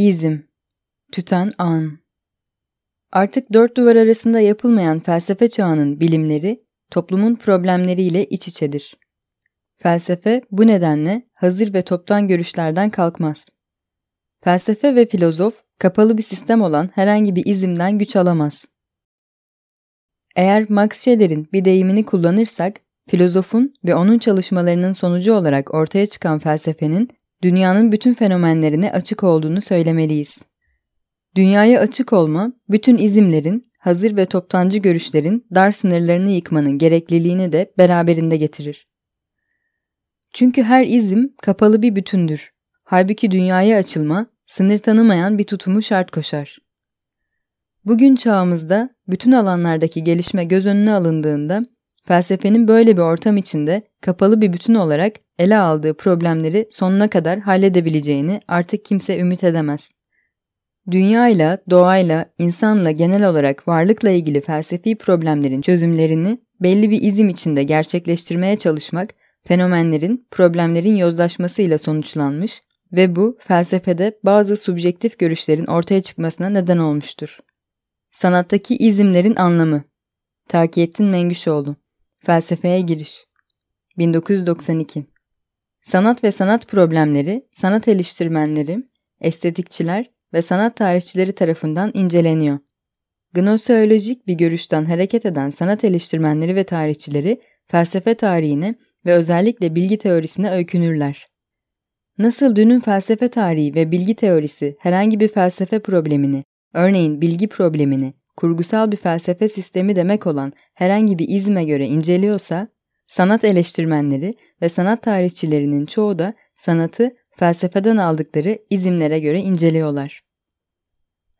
İzim Tüten An Artık dört duvar arasında yapılmayan felsefe çağının bilimleri, toplumun problemleriyle iç içedir. Felsefe bu nedenle hazır ve toptan görüşlerden kalkmaz. Felsefe ve filozof, kapalı bir sistem olan herhangi bir izimden güç alamaz. Eğer Max Scheler'in bir deyimini kullanırsak, filozofun ve onun çalışmalarının sonucu olarak ortaya çıkan felsefenin dünyanın bütün fenomenlerine açık olduğunu söylemeliyiz. Dünyaya açık olma, bütün izimlerin, hazır ve toptancı görüşlerin dar sınırlarını yıkmanın gerekliliğini de beraberinde getirir. Çünkü her izim kapalı bir bütündür. Halbuki dünyaya açılma, sınır tanımayan bir tutumu şart koşar. Bugün çağımızda bütün alanlardaki gelişme göz önüne alındığında felsefenin böyle bir ortam içinde kapalı bir bütün olarak ele aldığı problemleri sonuna kadar halledebileceğini artık kimse ümit edemez. Dünyayla, doğayla, insanla genel olarak varlıkla ilgili felsefi problemlerin çözümlerini belli bir izim içinde gerçekleştirmeye çalışmak, fenomenlerin, problemlerin yozlaşmasıyla sonuçlanmış ve bu felsefede bazı subjektif görüşlerin ortaya çıkmasına neden olmuştur. Sanattaki izimlerin anlamı Takiyettin Mengüşoğlu Felsefeye giriş 1992 Sanat ve sanat problemleri, sanat eleştirmenleri, estetikçiler ve sanat tarihçileri tarafından inceleniyor. Gnoseolojik bir görüşten hareket eden sanat eleştirmenleri ve tarihçileri felsefe tarihine ve özellikle bilgi teorisine öykünürler. Nasıl dünün felsefe tarihi ve bilgi teorisi herhangi bir felsefe problemini, örneğin bilgi problemini, kurgusal bir felsefe sistemi demek olan herhangi bir izme göre inceliyorsa, sanat eleştirmenleri ve sanat tarihçilerinin çoğu da sanatı felsefeden aldıkları izimlere göre inceliyorlar.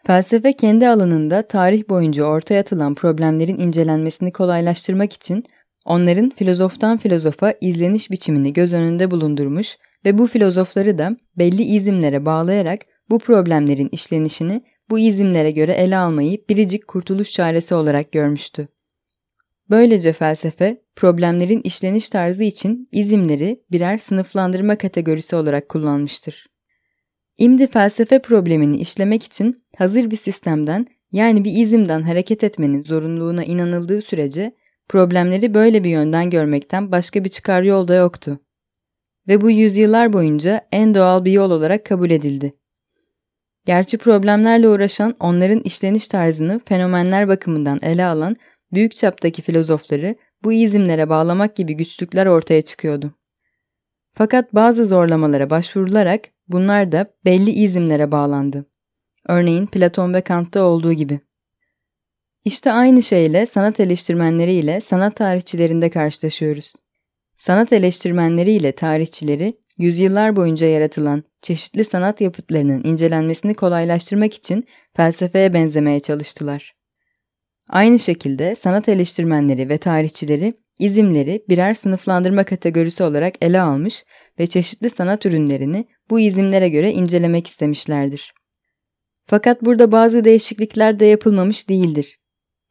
Felsefe kendi alanında tarih boyunca ortaya atılan problemlerin incelenmesini kolaylaştırmak için onların filozoftan filozofa izleniş biçimini göz önünde bulundurmuş ve bu filozofları da belli izimlere bağlayarak bu problemlerin işlenişini bu izimlere göre ele almayı biricik kurtuluş çaresi olarak görmüştü. Böylece felsefe, problemlerin işleniş tarzı için izimleri birer sınıflandırma kategorisi olarak kullanmıştır. İmdi felsefe problemini işlemek için hazır bir sistemden yani bir izimden hareket etmenin zorunluluğuna inanıldığı sürece problemleri böyle bir yönden görmekten başka bir çıkar yol da yoktu. Ve bu yüzyıllar boyunca en doğal bir yol olarak kabul edildi. Gerçi problemlerle uğraşan onların işleniş tarzını fenomenler bakımından ele alan büyük çaptaki filozofları bu izimlere bağlamak gibi güçlükler ortaya çıkıyordu. Fakat bazı zorlamalara başvurularak bunlar da belli izimlere bağlandı. Örneğin Platon ve Kant'ta olduğu gibi. İşte aynı şeyle sanat eleştirmenleri ile sanat tarihçilerinde karşılaşıyoruz. Sanat eleştirmenleri ile tarihçileri yüzyıllar boyunca yaratılan çeşitli sanat yapıtlarının incelenmesini kolaylaştırmak için felsefeye benzemeye çalıştılar. Aynı şekilde sanat eleştirmenleri ve tarihçileri izimleri birer sınıflandırma kategorisi olarak ele almış ve çeşitli sanat ürünlerini bu izimlere göre incelemek istemişlerdir. Fakat burada bazı değişiklikler de yapılmamış değildir.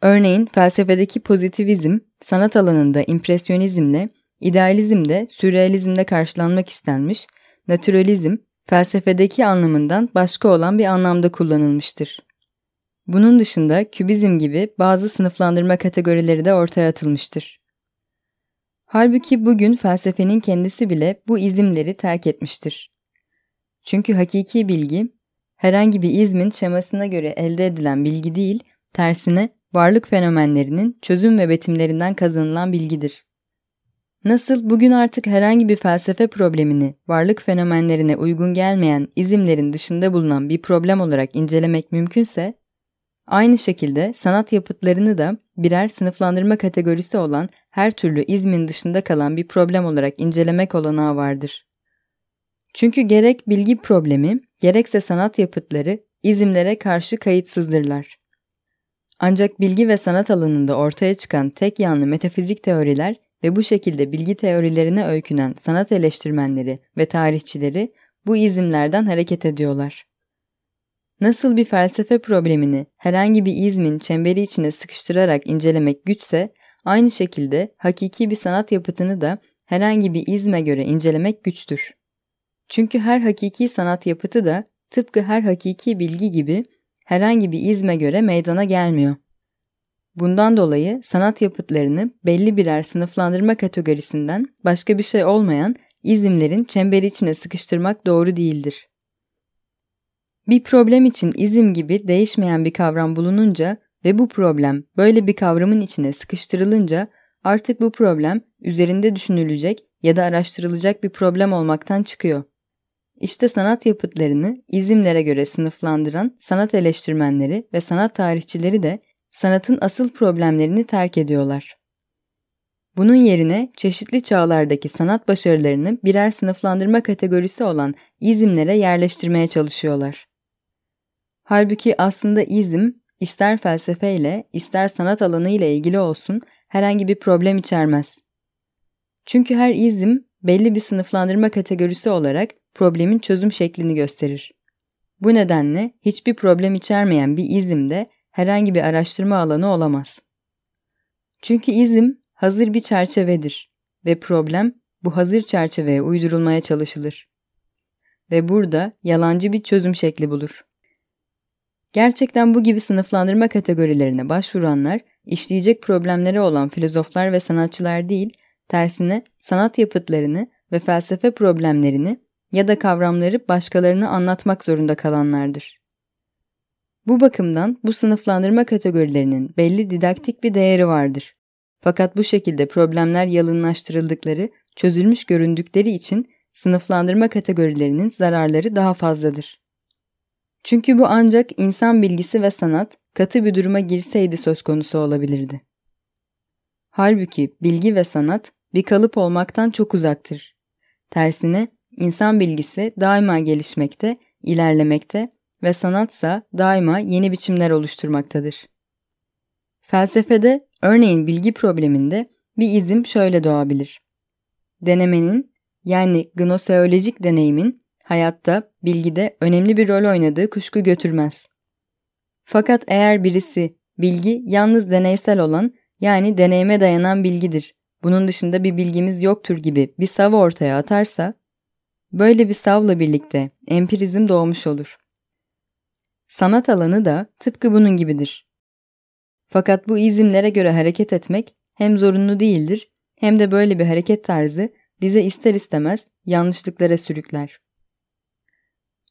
Örneğin felsefedeki pozitivizm, sanat alanında impresyonizmle, idealizmde sürrealizmle karşılanmak istenmiş, naturalizm, felsefedeki anlamından başka olan bir anlamda kullanılmıştır. Bunun dışında kübizm gibi bazı sınıflandırma kategorileri de ortaya atılmıştır. Halbuki bugün felsefenin kendisi bile bu izimleri terk etmiştir. Çünkü hakiki bilgi, herhangi bir izmin şemasına göre elde edilen bilgi değil, tersine varlık fenomenlerinin çözüm ve betimlerinden kazanılan bilgidir. Nasıl bugün artık herhangi bir felsefe problemini varlık fenomenlerine uygun gelmeyen izimlerin dışında bulunan bir problem olarak incelemek mümkünse, Aynı şekilde sanat yapıtlarını da birer sınıflandırma kategorisi olan her türlü izmin dışında kalan bir problem olarak incelemek olanağı vardır. Çünkü gerek bilgi problemi, gerekse sanat yapıtları izimlere karşı kayıtsızdırlar. Ancak bilgi ve sanat alanında ortaya çıkan tek yanlı metafizik teoriler ve bu şekilde bilgi teorilerine öykünen sanat eleştirmenleri ve tarihçileri bu izimlerden hareket ediyorlar. Nasıl bir felsefe problemini herhangi bir izmin çemberi içine sıkıştırarak incelemek güçse, aynı şekilde hakiki bir sanat yapıtını da herhangi bir izme göre incelemek güçtür. Çünkü her hakiki sanat yapıtı da tıpkı her hakiki bilgi gibi herhangi bir izme göre meydana gelmiyor. Bundan dolayı sanat yapıtlarını belli birer sınıflandırma kategorisinden başka bir şey olmayan izimlerin çemberi içine sıkıştırmak doğru değildir. Bir problem için izim gibi değişmeyen bir kavram bulununca ve bu problem böyle bir kavramın içine sıkıştırılınca artık bu problem üzerinde düşünülecek ya da araştırılacak bir problem olmaktan çıkıyor. İşte sanat yapıtlarını izimlere göre sınıflandıran sanat eleştirmenleri ve sanat tarihçileri de sanatın asıl problemlerini terk ediyorlar. Bunun yerine çeşitli çağlardaki sanat başarılarını birer sınıflandırma kategorisi olan izimlere yerleştirmeye çalışıyorlar. Halbuki aslında izim ister felsefeyle ister sanat alanı ile ilgili olsun herhangi bir problem içermez. Çünkü her izim belli bir sınıflandırma kategorisi olarak problemin çözüm şeklini gösterir. Bu nedenle hiçbir problem içermeyen bir izimde herhangi bir araştırma alanı olamaz. Çünkü izim hazır bir çerçevedir ve problem bu hazır çerçeveye uydurulmaya çalışılır. Ve burada yalancı bir çözüm şekli bulur. Gerçekten bu gibi sınıflandırma kategorilerine başvuranlar işleyecek problemleri olan filozoflar ve sanatçılar değil, tersine sanat yapıtlarını ve felsefe problemlerini ya da kavramları başkalarına anlatmak zorunda kalanlardır. Bu bakımdan bu sınıflandırma kategorilerinin belli didaktik bir değeri vardır. Fakat bu şekilde problemler yalınlaştırıldıkları, çözülmüş göründükleri için sınıflandırma kategorilerinin zararları daha fazladır. Çünkü bu ancak insan bilgisi ve sanat katı bir duruma girseydi söz konusu olabilirdi. Halbuki bilgi ve sanat bir kalıp olmaktan çok uzaktır. Tersine insan bilgisi daima gelişmekte, ilerlemekte ve sanatsa daima yeni biçimler oluşturmaktadır. Felsefede örneğin bilgi probleminde bir izim şöyle doğabilir. Denemenin yani gnoseolojik deneyimin hayatta, bilgide önemli bir rol oynadığı kuşku götürmez. Fakat eğer birisi bilgi yalnız deneysel olan yani deneyime dayanan bilgidir, bunun dışında bir bilgimiz yoktur gibi bir sav ortaya atarsa, böyle bir savla birlikte empirizm doğmuş olur. Sanat alanı da tıpkı bunun gibidir. Fakat bu izimlere göre hareket etmek hem zorunlu değildir hem de böyle bir hareket tarzı bize ister istemez yanlışlıklara sürükler.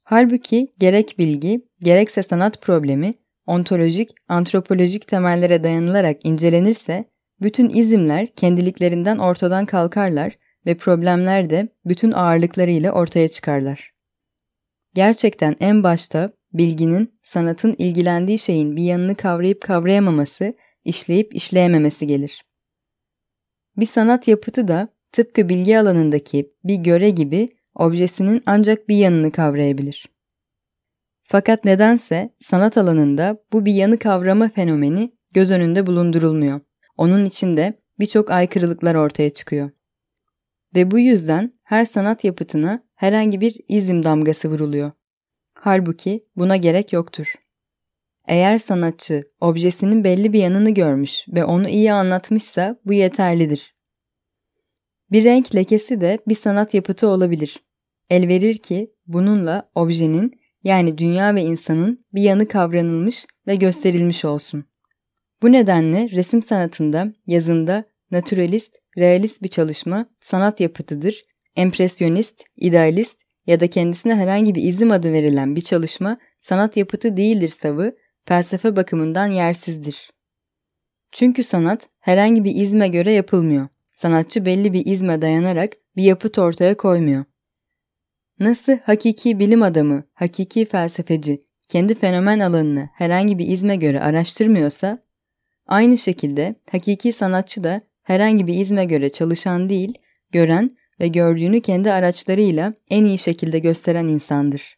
Halbuki gerek bilgi, gerekse sanat problemi ontolojik, antropolojik temellere dayanılarak incelenirse bütün izimler kendiliklerinden ortadan kalkarlar ve problemler de bütün ağırlıklarıyla ortaya çıkarlar. Gerçekten en başta bilginin, sanatın ilgilendiği şeyin bir yanını kavrayıp kavrayamaması, işleyip işleyememesi gelir. Bir sanat yapıtı da tıpkı bilgi alanındaki bir göre gibi objesinin ancak bir yanını kavrayabilir. Fakat nedense sanat alanında bu bir yanı kavrama fenomeni göz önünde bulundurulmuyor. Onun içinde birçok aykırılıklar ortaya çıkıyor. Ve bu yüzden her sanat yapıtına herhangi bir izim damgası vuruluyor. Halbuki buna gerek yoktur. Eğer sanatçı objesinin belli bir yanını görmüş ve onu iyi anlatmışsa bu yeterlidir. Bir renk lekesi de bir sanat yapıtı olabilir. El verir ki bununla objenin yani dünya ve insanın bir yanı kavranılmış ve gösterilmiş olsun. Bu nedenle resim sanatında, yazında naturalist, realist bir çalışma sanat yapıtıdır, empresyonist, idealist ya da kendisine herhangi bir izim adı verilen bir çalışma sanat yapıtı değildir savı, felsefe bakımından yersizdir. Çünkü sanat herhangi bir izme göre yapılmıyor. Sanatçı belli bir izme dayanarak bir yapıt ortaya koymuyor. Nasıl hakiki bilim adamı, hakiki felsefeci kendi fenomen alanını herhangi bir izme göre araştırmıyorsa, aynı şekilde hakiki sanatçı da herhangi bir izme göre çalışan değil, gören ve gördüğünü kendi araçlarıyla en iyi şekilde gösteren insandır.